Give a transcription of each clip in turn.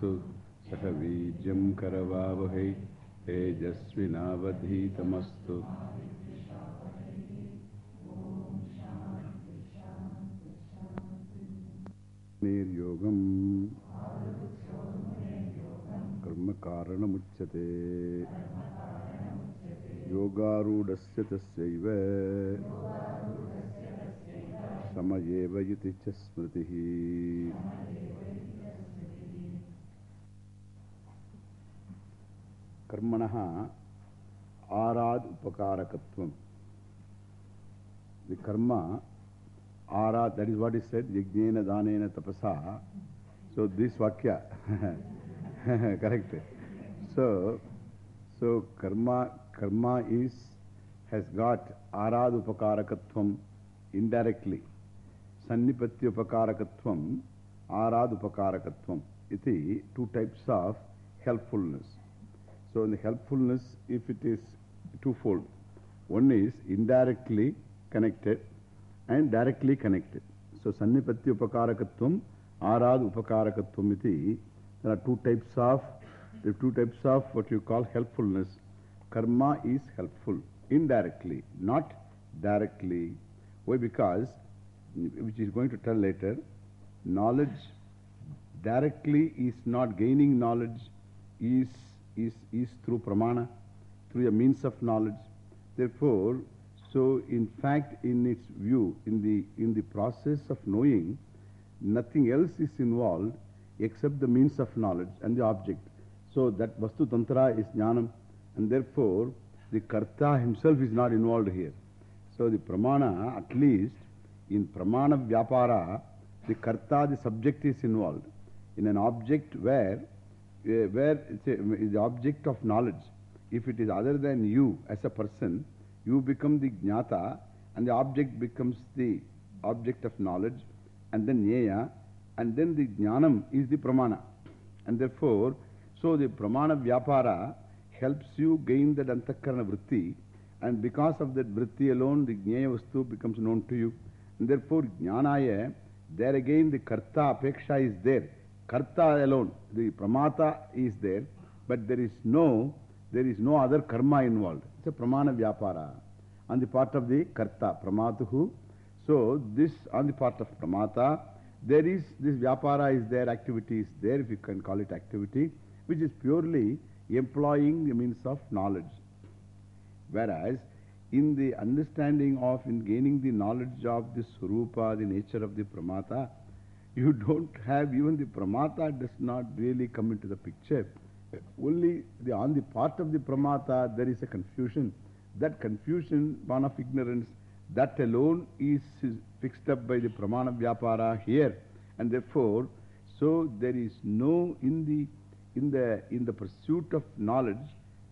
तमस्तु सह वीर्यं करवावहै तेजस्विनावधीतमस्तु। निर्योगम्। कर्मकारणमुच्यते। योगारूढस्य तस्यैव। सम एव इति च कर्मणः आराद् उपकारकत्वम् The karma, ara, that is what is said, yajnena danena tapasa. So this vakya, correct. So, so karma, karma is, has got arad upakarakatvam indirectly. Sannipatya upakarakatvam. Iti two types of helpfulness. So in the helpfulness, if it is twofold, one is indirectly connected and directly connected. So Sannipatya upakarakatvam, arad upakarakatvam iti. There are two types of, are two types of what you call helpfulness. Karma is helpful indirectly, not directly. Why? Because, which is going to tell later, knowledge directly is not gaining knowledge, is, is, is through pramana, through a means of knowledge. Therefore, so in fact, in its view, in the, in the process of knowing, nothing else is involved except the means of knowledge and the object. So that Vastu Tantra is Jnanam, and therefore the Karta himself is not involved here. So the Pramana, at least in Pramana Vyapara, the Karta, the subject is involved. In an object where, Eh, where it's a, the object of knowledge, if it is other than you as a person, you become the Jnata and the object becomes the object of knowledge and then Nyeya and then the Jnanam is the Pramana. And therefore, so the Pramana Vyapara helps you gain that Antakarana Vritti and because of that Vritti alone the Jnaya Vastu becomes known to you. And therefore, Jnanaya, there again the Karta Apeksha is there. Karta alone, the Pramata is there, but there is no, there is no other karma involved. It's a Pramana Vyapara on the part of the Karta, Pramatuhu. So, this on the part of Pramata, there is this Vyapara is there, activity is there, if you can call it activity, which is purely employing the means of knowledge. Whereas, in the understanding of, in gaining the knowledge of the Surupa, the nature of the Pramata, you don't have, even the Pramata does not really come into the picture. Only the, on the part of the Pramata, there is a confusion. That confusion, one of ignorance, that alone is, is fixed up by the Pramana Vyapara here. And therefore, so there is no, in the, in the, in the pursuit of knowledge,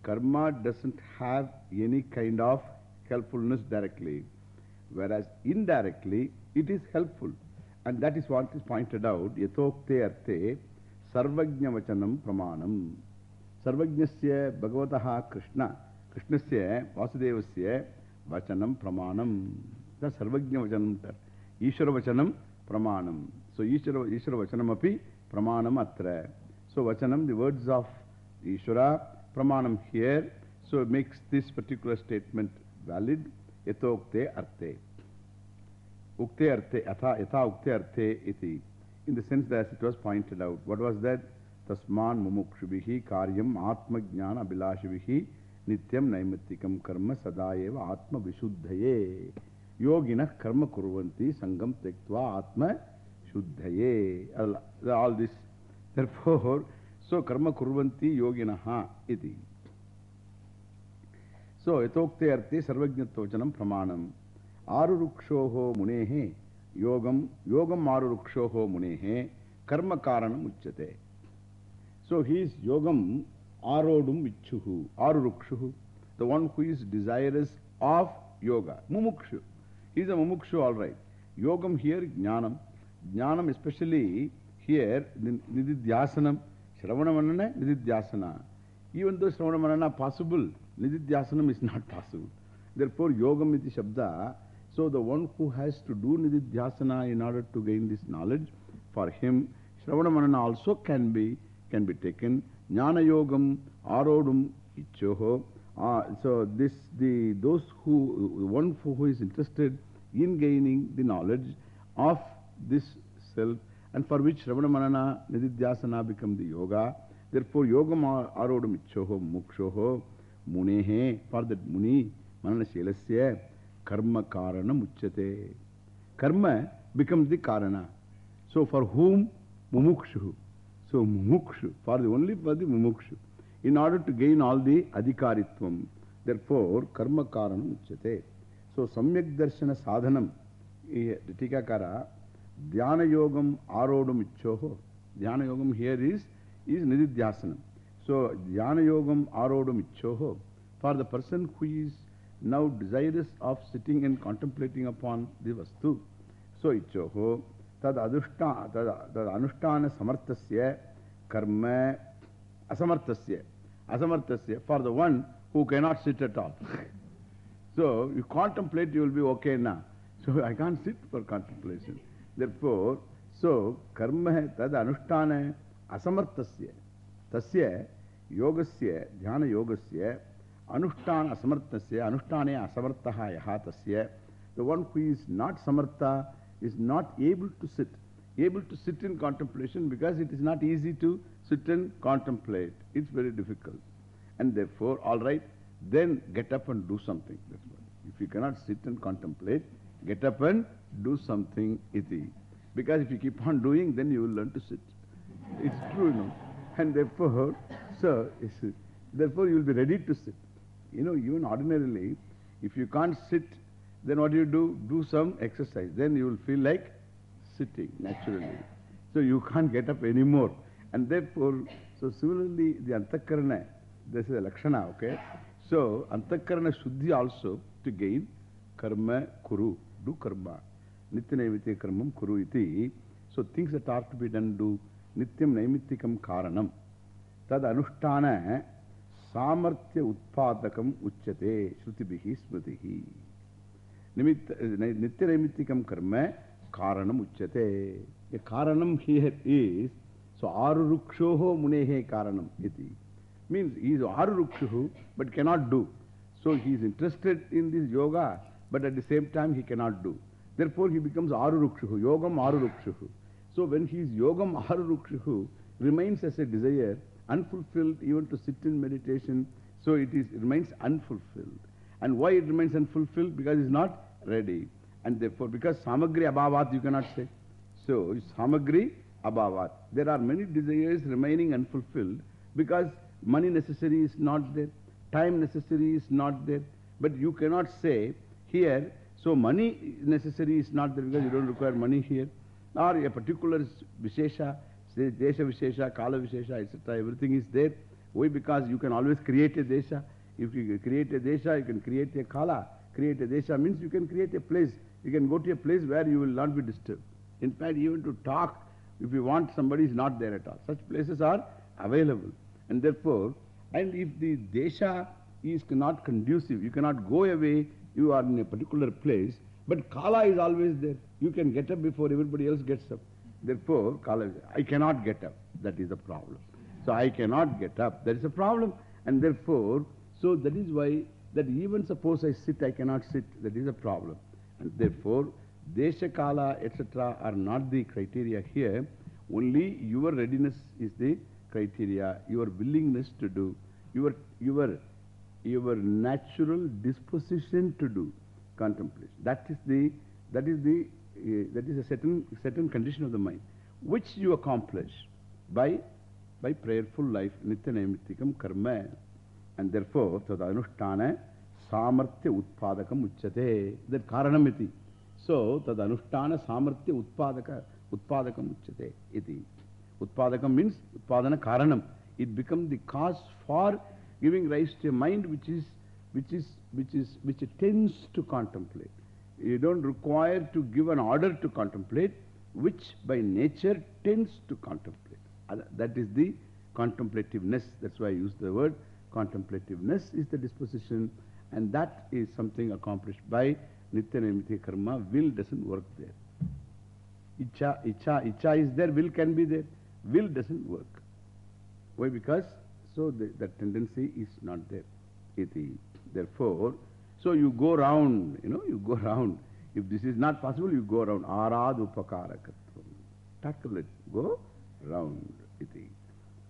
karma doesn't have any kind of helpfulness directly. Whereas indirectly, it is helpful. And that is what is pointed out, yatokte arte sarvajna vachanam pramanam. Sarvajnasya bhagavataha Krishna, Krishnasya Vasudevasya vachanam pramanam. That's sarvajna vachanam. Ishvara vachanam pramanam. So Ishvara, Ishvara vachanam api pramanam atra. So vachanam, the words of Ishvara, pramanam here, so it makes this particular statement valid. Yatokte arte. Ukte arte, atha, yatha ukte arte iti. In the sense that it was pointed out. What was that? Tasman mumukshubihi karyam atma jnana abhilashibihi nityam naimatikam karma sadayeva atma vishuddhaye. Yoginah karma kurvanti sangam tektva atma shuddhaye. All this. Therefore, so karma kurvanti yoginaha iti. So, yatokte arte sarvajnatochanam pramanam. Arurukshoho munehe yogam, yogam arurukshoho munehe karma karanam uchyate. So, he is yogam arodum vichuhu, arurukshuhu, the one who is desirous of yoga, mumukshu. He is a mumukshu, all right. Yogam here, jnanam. Jnanam especially here, nididhyasanam, shravana manana, nididhyasana. Even though shravana manana possible, nididhyasanam is not possible. Therefore, yogam iti shabda. So, the one who has to do nididhyasana in order to gain this knowledge, for him, shravana manana also can be can be taken. Jnana yogam arodum ichoho. Uh, so this, the, those who, one who is interested in gaining the knowledge of this self and for which Shravana Manana Nididhyasana become the yoga. Therefore, yogam arodam ichoho mukshoho munehe. For that muni, Manana Shelasya, karma karana muchate. Karma becomes the karana. So for whom? Mumukshu. So mumukshu, for the only for the mumukshu. In order to gain all the adhikaritvam. Therefore, karma karanam uchyate. So samyak darshana sadhanam. Eh, the Tikakara, dhyana yogam arodam ichoho. Dhyana yogam here is, is nididhyasanam. So dhyana yogam arodam ichoho. For the person who is now desirous of sitting and contemplating upon the vastu. So ichoho. Tad adushta, tad anushtana samartasya karma asamartasya. Asamartasya for the one who cannot sit at all. so you contemplate, you will be okay now. So I can't sit for contemplation. Therefore, so karma tad anushtana asamartasya. Tasya yogasya, dhyana yogasya, anushtane asamartaha yaha tasya. The one who is not samartha is not able to sit. Able to sit in contemplation because it is not easy to sit and contemplate. It's very difficult. And therefore, all right, then get up and do something. That's what. If you cannot sit and contemplate, get up and do something iti. Because if you keep on doing, then you will learn to sit. It's true, you know. And therefore, so, therefore you will be ready to sit. You know, even ordinarily, if you can't sit, then what do you do? Do some exercise. Then you will feel like sitting naturally. So you can't get up anymore. And therefore, so similarly, the antakarana, this is a lakshana, okay? So, antakarana shuddhi also to gain karma kuru, do karma. Nitya naimitya karmam kuru iti. So, things that are to be done do nityam naimittikam karanam. Tad anushtana samarthya utpadakam uchyate shrutibihi smritihi. Nitya naimittikam karma karanam uchyate. The karanam here is, so arurukshoho munehe karanam iti. Means he is arurukshohu but cannot do. So he is interested in this yoga but at the same time he cannot do. Therefore he becomes arurukshuhu, yogam arurukshuhu. So when he is yogam arurukshuhu, remains as a desire, unfulfilled even to sit in meditation, so it is it remains unfulfilled. And why it remains unfulfilled? Because it is not ready. And therefore, because samagri abhavat you cannot say. So, samagri abhavat. There are many desires remaining unfulfilled because money necessary is not there, time necessary is not there. But you cannot say here, so money necessary is not there because you don't require money here. Or a particular vishesha, say desha vishesha, kala vishesha, etc. Everything is there. Why? Because you can always create a desha. If you create a desha, you can create a kala. Create a desha means you can create a place. You can go to a place where you will not be disturbed. In fact, even to talk, if you want, somebody is not there at all. Such places are available. And therefore, and if the desha is not conducive, you cannot go away, you are in a particular place, but kala is always there. You can get up before everybody else gets up. Therefore, I cannot get up. That is the problem. So I cannot get up. That is a problem. And therefore, so that is why that even suppose I sit, I cannot sit. That is a problem. And therefore, desha, kala, etc. are not the criteria here. Only your readiness is the criteria, your willingness to do, your, your, your natural disposition to do contemplation. That is the, that is the, Uh, that is a certain, certain condition of the mind, which you accomplish by, by prayerful life, nitya naimittikam karma. And therefore, tada anushtana samarthya utpadakam uchyate. That karanamiti. So, tada anushtana samarthya utpadaka, utpadakam uchyate. Iti. Utpadakam means utpadana karanam. It becomes the cause for giving rise to a mind which is, which is, which is, which tends to contemplate. You don't require to give an order to contemplate, which by nature tends to contemplate. That is the contemplativeness. That's why I use the word contemplativeness is the disposition and that is something accomplished by Nitya Naimitya Karma. Will doesn't work there. Icha, icha, icha is there, will can be there. Will doesn't work. Why? Because, so the, that tendency is not there. Iti. Therefore, so you go round, you know, you go round. If this is not possible, you go around. Arad upakarakatvam. Tackle it. Go round. Iti.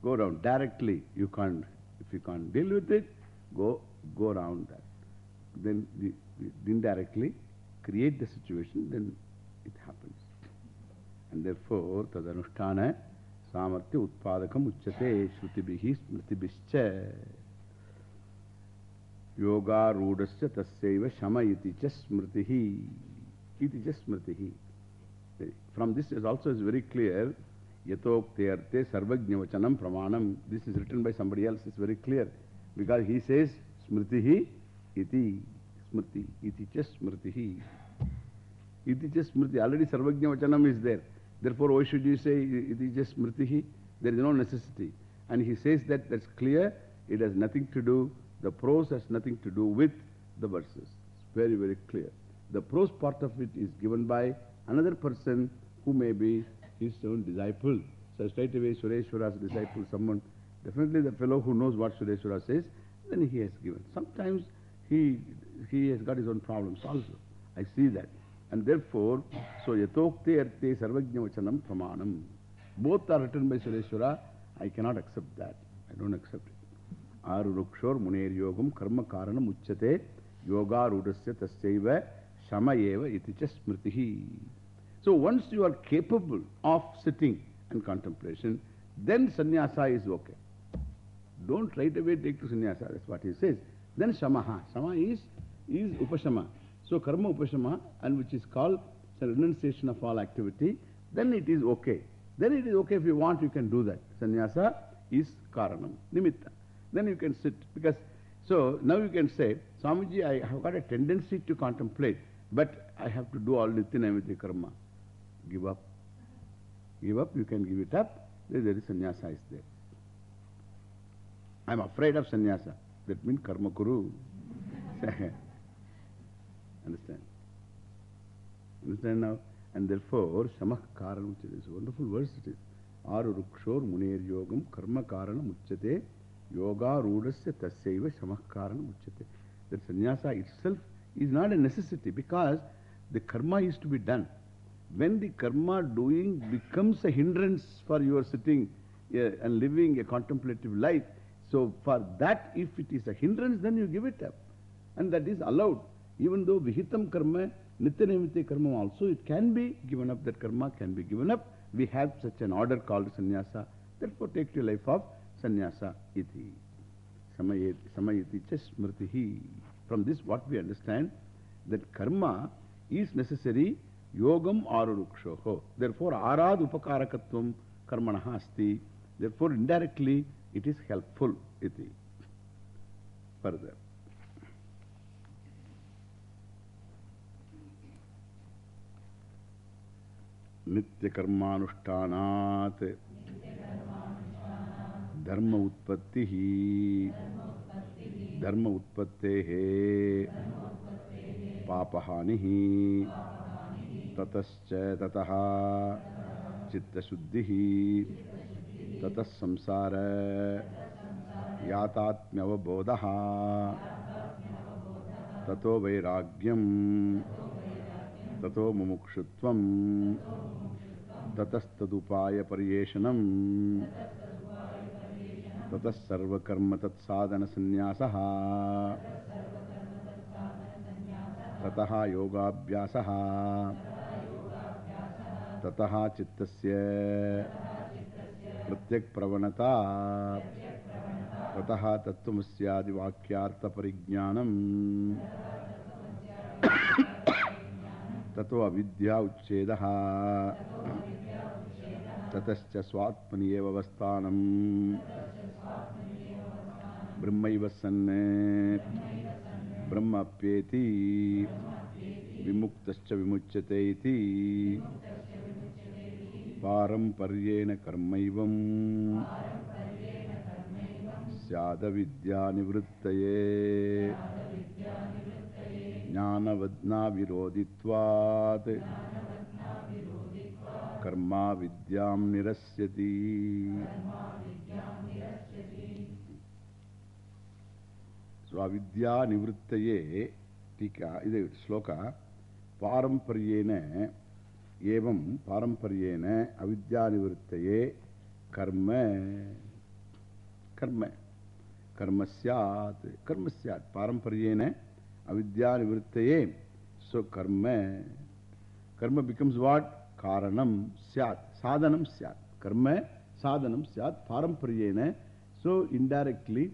Go round. Directly, you can't, if you can't deal with it, go, go around that. Then the, indirectly create the situation, then it happens. And therefore, tadanushtana samartya utpadakam uchyate shrutibihi smritibhischa yoga tasyaiva shama iti cha iti cha. From this is also is very clear yatokte sarvajnavachanam pramanam. This is written by somebody else, it's very clear. Because he says smritihi iti smriti iti cha. Iti cha. Already sarvajnavachanam is there. Therefore, why should you say iti cha? There is no necessity. And he says that that's clear. It has nothing to do, the prose has nothing to do with the verses. It's very, very clear. The prose part of it is given by another person who may be his own disciple. So straight away Sureshwara's disciple, someone, definitely the fellow who knows what Sureshwara says, then he has given. Sometimes he, he has got his own problems also. I see that. And therefore, so yatokte arte sarvajnavachanam pramanam. Both are written by Sureshwara. I cannot accept that. I don't accept it. Aru muner yogam karma karanam uchyate yoga rudasya tasyaiva shama eva smritihi. So once you are capable of sitting and contemplation, then sannyasa is okay. Don't right away take to sannyasa, that's what he says. Then shamaha. Shama is, is upashama. So karma upashama, and which is called the renunciation of all activity, then it is okay. Then it is okay if you want, you can do that. Sannyasa is karanam, nimitta. Then you can sit. Because, so now you can say, Swamiji, I have got a tendency to contemplate, but I have to do all nityanaimitya karma. Give up. Give up, you can give it up. There, is sannyasa is there. I am afraid of sannyasa. That means karma kuru. Understand? Understand now? And therefore, samah karanam uchyate. It's a wonderful verse it is. Aru rukshor muner yogam karma karanam yoga rudasya tasyaiva samah karanam uchyate. That sannyasa itself is not a necessity because the karma is to be done. When the karma doing becomes a hindrance for your sitting uh, and living a contemplative life, so for that, if it is a hindrance, then you give it up. And that is allowed. Even though vihitam karma, nityanaimitya karma also, it can be given up, that karma can be given up. We have such an order called sannyasa. Therefore, take the life of sannyasa iti. Samayati, samayati smritihi. From this, what we understand, that karma is necessary yogam arurukshoho. Therefore, arad upakarakatvam karmanaha asti. Therefore, indirectly, it is helpful iti. Further. नित्यकर्मानुष्ठानात् धर्म उत्पत्ति धर्म उत्पत्ते पापहानि ततश्च ततः चित्तशुद्धि ततः संसार यातात्म्यवबोधः। ततो वैराग्यम्। ततो ततस्तदुपायपर्येषणम्। ततः सर्वकर्म तत्साधनसन्न्यासः ततः योगाभ्यासः। ततः चित्तस्य प्रत्यक्प्रवणता। ततः तत्त्वमस्यादिवाक्यार्थपरिज्ञानम्। ततो अविद्या उच्छेदः। ततश्च स्वात्मनि एव ब्रह्मैव सन् ब्रह्मप्येति विमुक्तश्च विमुच्यते इति पारम्पर्येण कर्मैवम् स्यादविद्यानिवृत्तये ज्ञानवद्नाविरोधित्वात् karma vidyam nirasyati. So, avidya nivrittaye, tika, this is sloka, parampariyena, evam parampariyena, avidya nivrittaye, karma, karma, karma syat, karma syat, parampariyena, avidya nivrittaye, so karma, karma becomes what? Karanam syat, sadhanam syat, karma, sadhanam syat, parampariyena, so indirectly,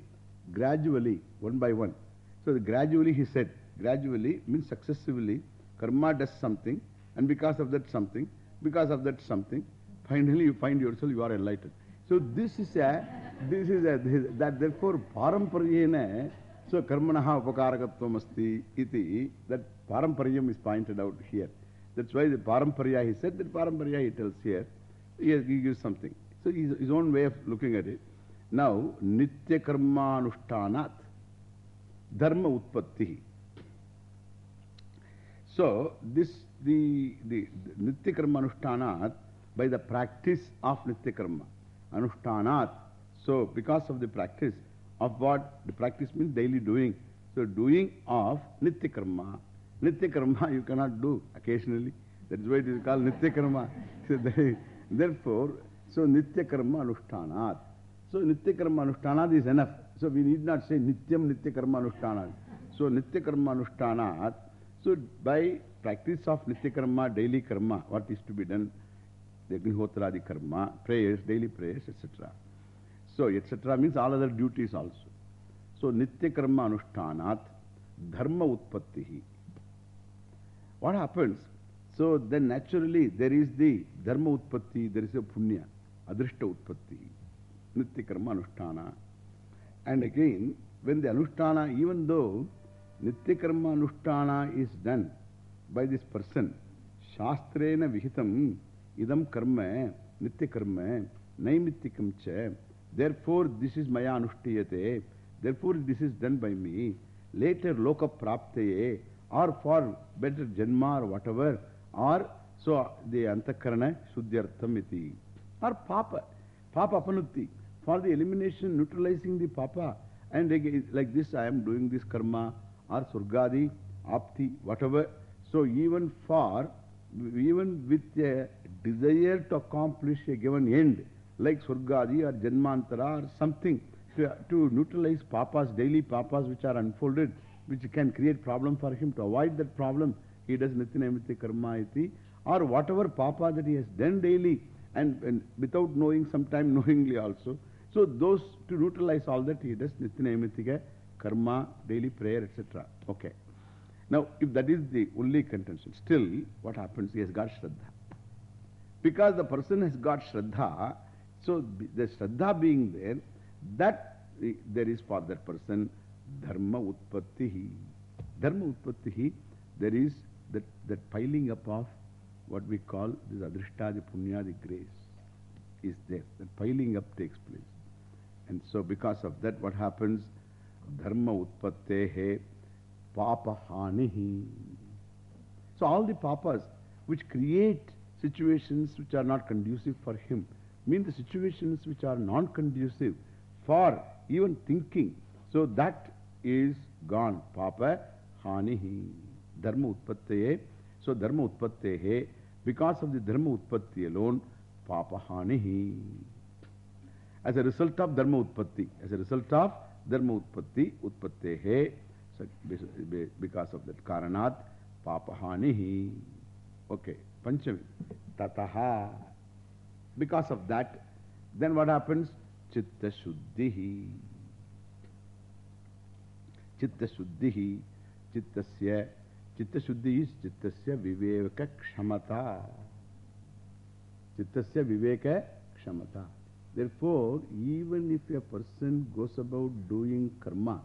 gradually, one by one. So gradually he said, gradually means successively, karma does something, and because of that something, because of that something, finally you find yourself, you are enlightened. So this is a, this is a, this, that therefore parampariyena, so karmanaha upakarakatvam asti iti, that parampariyam is pointed out here. That's why the parampariya he said, that parampariya he tells here, he, he gives something. So his, his own way of looking at it. Now, Nitya Karma Anushtanat Dharma Utpatti. So, this, the, the, the Nitya Karma Anushtanat, by the practice of Nitya Karma Anushtanat. So, because of the practice of what? The practice means daily doing. So, doing of Nitya Karma. Nitya Karma you cannot do occasionally. That is why it is called Nitya Karma. So, therefore, so Nitya Karma Anushtanat. So Nitya Karma Anushtanat is enough. So we need not say Nityam Nitya Karma Anushtanat. So Nitya Karma Anushtanat. So by practice of Nitya Karma, daily Karma, what is to be done? The Agnihotradi Karma, prayers, daily prayers, etc. So etc. means all other duties also. So Nitya Karma Anushtanat Dharma Utpattihi. What happens? So then naturally there is the Dharma Utpatti, there is a Punya, Adrishta Utpatti. Nitya Karma Anushtana. And again, when the Anushtana, even though Nitya Karma Anushtana is done by this person, Shastrena Vihitam Idam Karma, Nitya Karma, Naimittikam Cha. Therefore, this is Maya Anushtiyate. Therefore, this is done by me. Later, Loka Praptaye, or for better Janma or whatever, or so the Antakarana Shuddhyartham iti, or Papa, Papa Panutti. For the elimination, neutralizing the papa. And again, like this, I am doing this karma or svargadi, apti, whatever. So even for, even with a desire to accomplish a given end, like svargadi or janmantara or something, to, to neutralize papas, daily papas which are unfolded, which can create problem for him, to avoid that problem, he does nityanamitya karma iti, or whatever papa that he has done daily, and, and without knowing, sometime knowingly also, so those to neutralize all that he does Nityanayamitika, karma, daily prayer, etc. Okay. Now, if that is the only contention, still what happens? He has got Shraddha. Because the person has got Shraddha, so the Shraddha being there, that eh, there is for that person Dharma Utpattihi. Dharma Utpattihi, there is that, that piling up of what we call this Adrishta, the Punya, the grace is there. That piling up takes place. And so because of that, what happens? Dharma utpattehe papahanihi. So all the papas which create situations which are not conducive for him, mean the situations which are non-conducive for even thinking. So that is gone. Papa hanihi. Dharma utpattehe. So dharma utpattehe. Because of the dharma utpatti alone, papa hanihi. As a result of Dharma Utpatti, as a result of Dharma Utpatti, Utpattehe, because of that Karanat, Papahanihi. Okay, Panchami. Tataha. Because of that, then what happens? Chitta Shuddhihi. Chitta Shuddhihi. Chittasya. Chitta Shuddhi is Chittasya Viveka Kshamata. Chittasya Viveka Kshamata. Therefore, even if a person goes about doing karma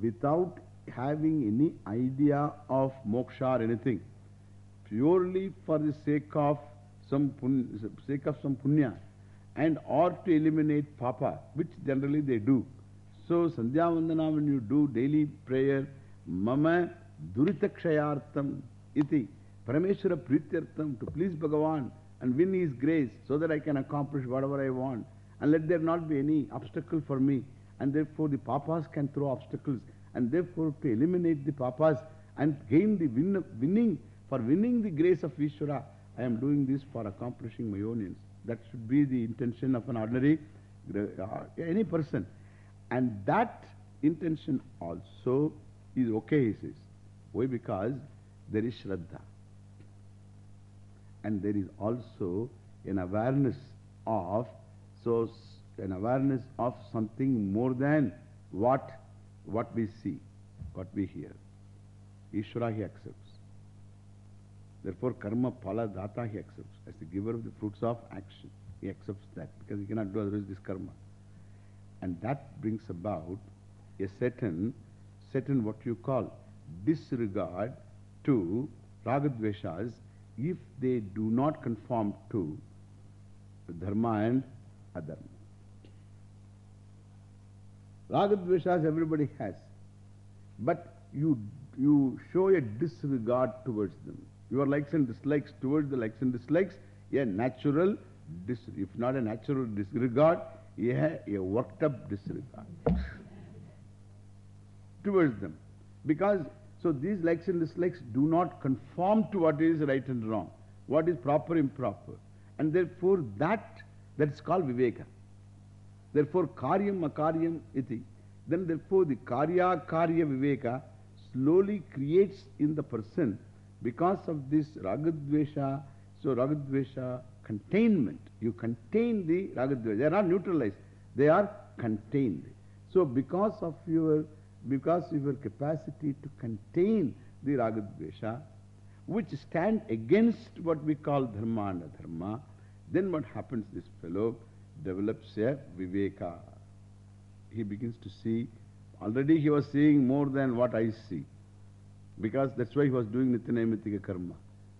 without having any idea of moksha or anything, purely for the sake of some sake of some punya, and or to eliminate papa, which generally they do. So, Sandhya Vandana, when you do daily prayer, Mama Duritakshayartham iti, Parameshwara Prityartham, to please Bhagavan and win His grace so that I can accomplish whatever I want. And let there not be any obstacle for me. And therefore the papas can throw obstacles. And therefore to eliminate the papas and gain the win, winning, for winning the grace of Vishwara, I am doing this for accomplishing my own ends. That should be the intention of an ordinary, uh, any person. And that intention also is okay, he says. Why? Because there is Shraddha. And there is also an awareness of, so an awareness of something more than what, what we see, what we hear. Ishvara he accepts. Therefore, karma phala data he accepts. As the giver of the fruits of action, he accepts that because he cannot do otherwise this karma. And that brings about a certain, certain what you call disregard to ragadveshas if they do not conform to dharma and adharma. Ragadveshas everybody has. But you, you show a disregard towards them. Your likes and dislikes towards the likes and dislikes, a natural, dis, if not a natural disregard, a, a worked up disregard towards them. Because, so these likes and dislikes do not conform to what is right and wrong, what is proper, improper. And therefore that, that's called viveka. Therefore, karyam akaryam iti. Then therefore the karya karya viveka slowly creates in the person because of this ragadvesha, so ragadvesha containment. You contain the ragadvesha. They are not neutralized. They are contained. So because of your, because of your capacity to contain the ragadvesha, which stand against what we call dharma and adharma, then what happens, this fellow develops a viveka. He begins to see, already he was seeing more than what I see. Because that's why he was doing Nityanayamitika karma,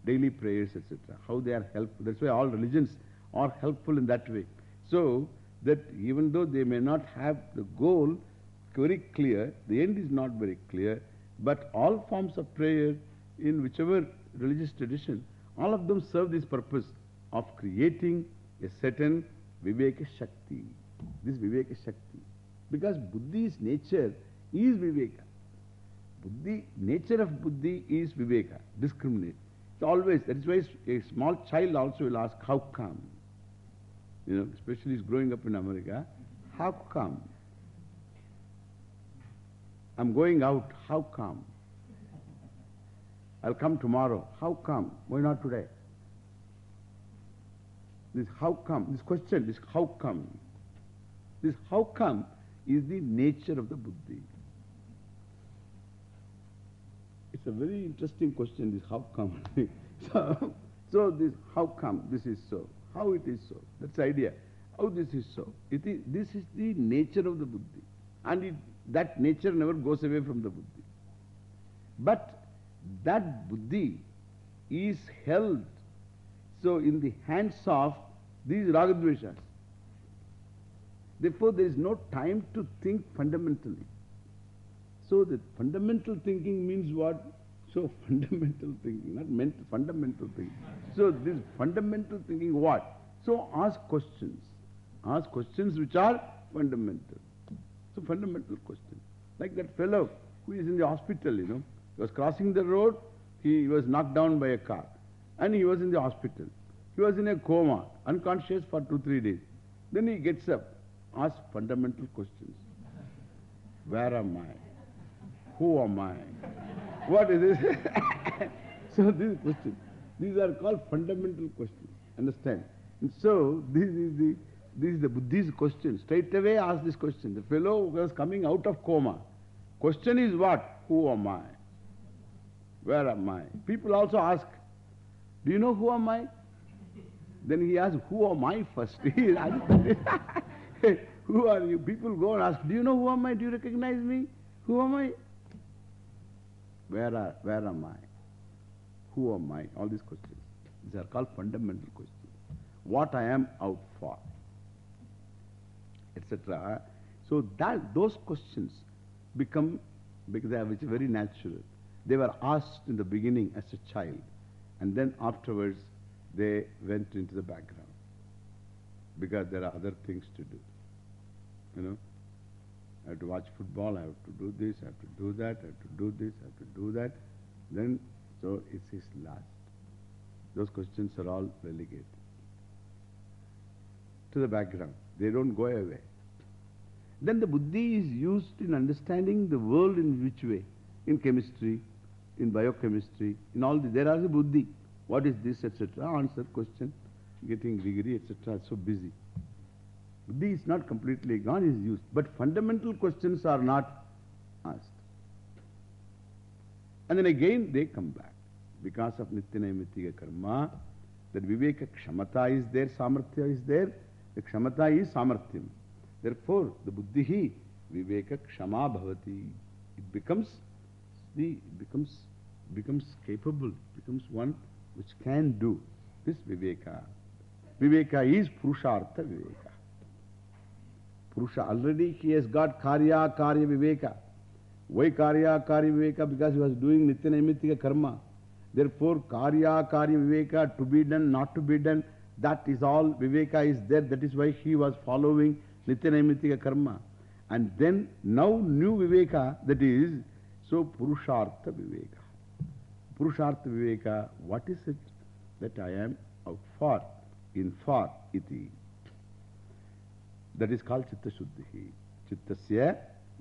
daily prayers, etc. How they are helpful. That's why all religions are helpful in that way. So, that even though they may not have the goal very clear, the end is not very clear, but all forms of prayer in whichever religious tradition, all of them serve this purpose of creating a certain Viveka Shakti. This Viveka Shakti. Because Buddhi's nature is Viveka. Buddhi, nature of Buddhi is Viveka, discriminate. It's always, that is why a small child also will ask, how come? You know, especially he's growing up in America, how come? I'm going out, how come? I'll come tomorrow, how come? Why not today? This how come, this question, this how come? This how come is the nature of the Buddhi. It's a very interesting question, this how come. so, so this how come this is so, how it is so, that's the idea. How this is so. It is, this is the nature of the Buddhi. And it, that nature never goes away from the Buddhi. But that Buddhi is held so in the hands of these ragadveshas. Therefore, there is no time to think fundamentally. So the fundamental thinking means what? So fundamental thinking, not mental, fundamental thinking. So this fundamental thinking what? So ask questions. Ask questions which are fundamental. Fundamental question. Like that fellow who is in the hospital, you know. He was crossing the road, he was knocked down by a car. And he was in the hospital. He was in a coma, unconscious for two, three days. Then he gets up, asks fundamental questions. Where am I? Who am I? What is this? so these questions, these are called fundamental questions. Understand? And so this is the this is the Buddhi's question. Straight away ask this question. The fellow was coming out of coma. Question is what? Who am I? Where am I? People also ask, do you know who am I? Then he asks, who am I first? who are you? People go and ask, do you know who am I? Do you recognize me? Who am I? Where, are, where am I? Who am I? All these questions. These are called fundamental questions. What I am out for, etc. So that those questions become, because they are very natural. They were asked in the beginning as a child. And then afterwards, they went into the background because there are other things to do. You know, I have to watch football, I have to do this, I have to do that, I have to do this, I have to do that. Then, so it's his last. Those questions are all relegated to the background. They don't go away. Then the buddhi is used in understanding the world in which way? In chemistry, in biochemistry, in all the, there are the buddhi. What is this, etc. Answer, question, getting degree, etc. So busy. Buddhi is not completely gone, is used. But fundamental questions are not asked. And then again they come back. Because of Nityanaimittika karma, that Viveka Kshamata is there, Samarthya is there. The Kshamata is Samarthyam. Therefore, the Buddhi, Viveka Kshama Bhavati. It becomes, the, becomes, becomes capable, becomes one which can do this Viveka. Viveka is Purushartha Viveka. Purusha, already he has got Karya, Karya Viveka. Why Karya, Karya Viveka? Because he was doing Nityanaimittika karma. Therefore, Karya, Karya Viveka, to be done, not to be done, that is all Viveka is there. That is why he was following Nityanaimittika karma. And then, now new Viveka, that is, so Purushartha Viveka. Purushartha Viveka, what is it that I am out for, in for, iti. That is called Chitta Shuddhi. Chittasya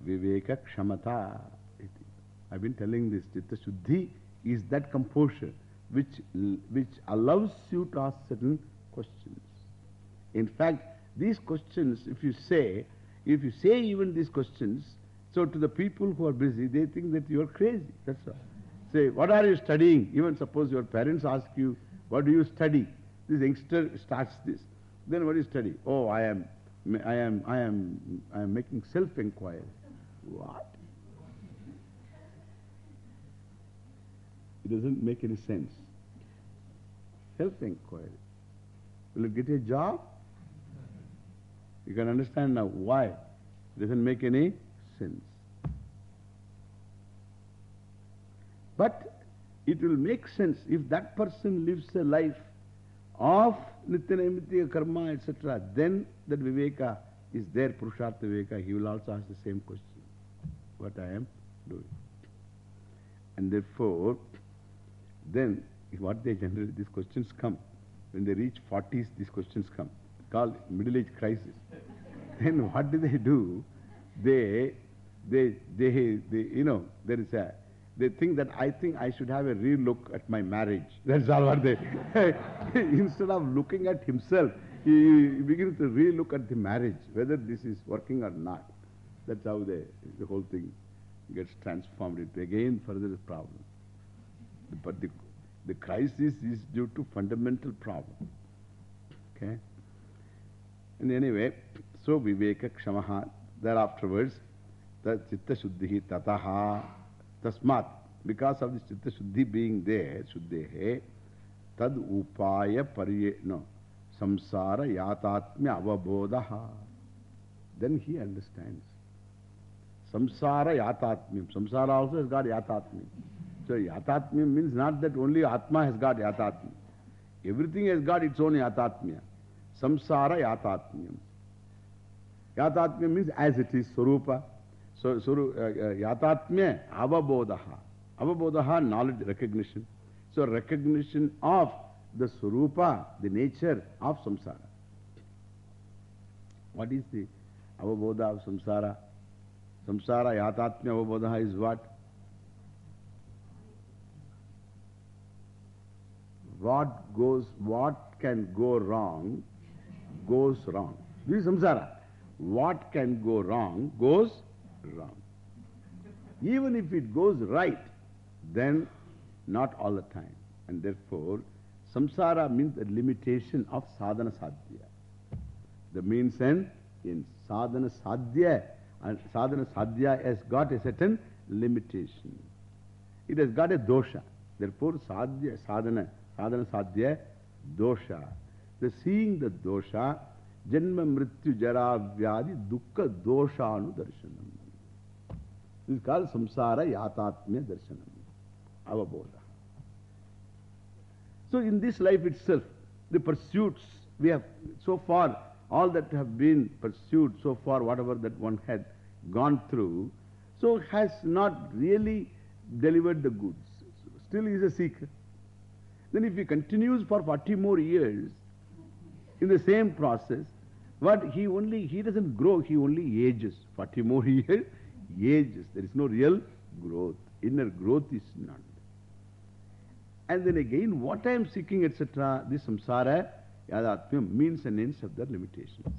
Viveka Kshamata. Iti. I've been telling this. Chitta Shuddhi is that composure which, which allows you to ask certain questions. In fact, these questions, if you say, if you say even these questions, so to the people who are busy, they think that you are crazy. That's all. Say, what are you studying? Even suppose your parents ask you, what do you study? This youngster starts this. Then what do you study? Oh, I am, I am, I am, I am making self-inquiry. What? It doesn't make any sense. Self-inquiry. Will you get a job? You can understand now why. It doesn't make any sense. But it will make sense if that person lives a life of Nityanaimittika karma, etc. Then that Viveka is there, Purushartha Viveka. He will also ask the same question. What I am doing. And therefore, then what they generally, these questions come. When they reach 40s, these questions come. Called middle age crisis. then what do they do? They, they, they, they, you know, there is a, they think that I think I should have a relook at my marriage. That's all what they, instead of looking at himself, he begins to relook at the marriage, whether this is working or not. That's how they, the whole thing gets transformed into again further problem. But the, the crisis is due to fundamental problem. Okay? And anyway, so Viveka Kshamaha, thereafterwards, the Chitta Shuddhi Tataha Tasmat, because of this Chitta Shuddhi being there, Shuddhehe, Tad Upaya Pariye, no, Samsara Yatatmya Avabodha. Then he understands. Samsara Yatatmyam. Samsara also has got Yatatmyam. So Yatatmyam means not that only Atma has got Yatatmyam. Everything has got its own Yatatmya. Samsara Yatatmyam. Yatatmyam means as it is, Swarupa. So, so uh, uh, Yatatmya, Avabodaha. Avabodaha, knowledge, recognition. So recognition of the Swarupa, the nature of samsara. What is the avabodha of samsara? Samsara yatatmya avabodha is what? What goes, what can go wrong, goes wrong. This is samsara. What can go wrong, goes wrong. Even if it goes right, then not all the time. And therefore, samsara means the limitation of sadhana sadhya. The means and in sadhana sadhya, and sadhana sadhya has got a certain limitation. It has got a dosha. Therefore, sadhya, sadhana, sadhana sadhya, dosha. The seeing the dosha, जन्म, मृत्यु, जरा, व्याधि, दुख दोषाणु दर्शन काल संसार, यातात्म्य दर्शन अवबोध। So in this life itself the pursuit we have so far all that have been pursuit so far whatever that one had gone through so has not really delivered the goods still is a सीख then if he continues for 40 more years, in the same process but he only, he doesn't grow, he only ages. 40 more years, ages. There is no real growth. Inner growth is none. And then again, what I am seeking, etc., this samsara, yadatmyam, means and ends of their limitations.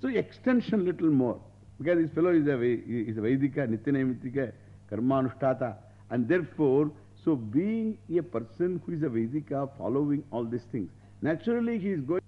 So extension little more. Because this fellow is a, is a Vedika, Nitya-naimittika, Karmanushtata. And therefore, so being a person who is a Vedika, following all these things, naturally he is going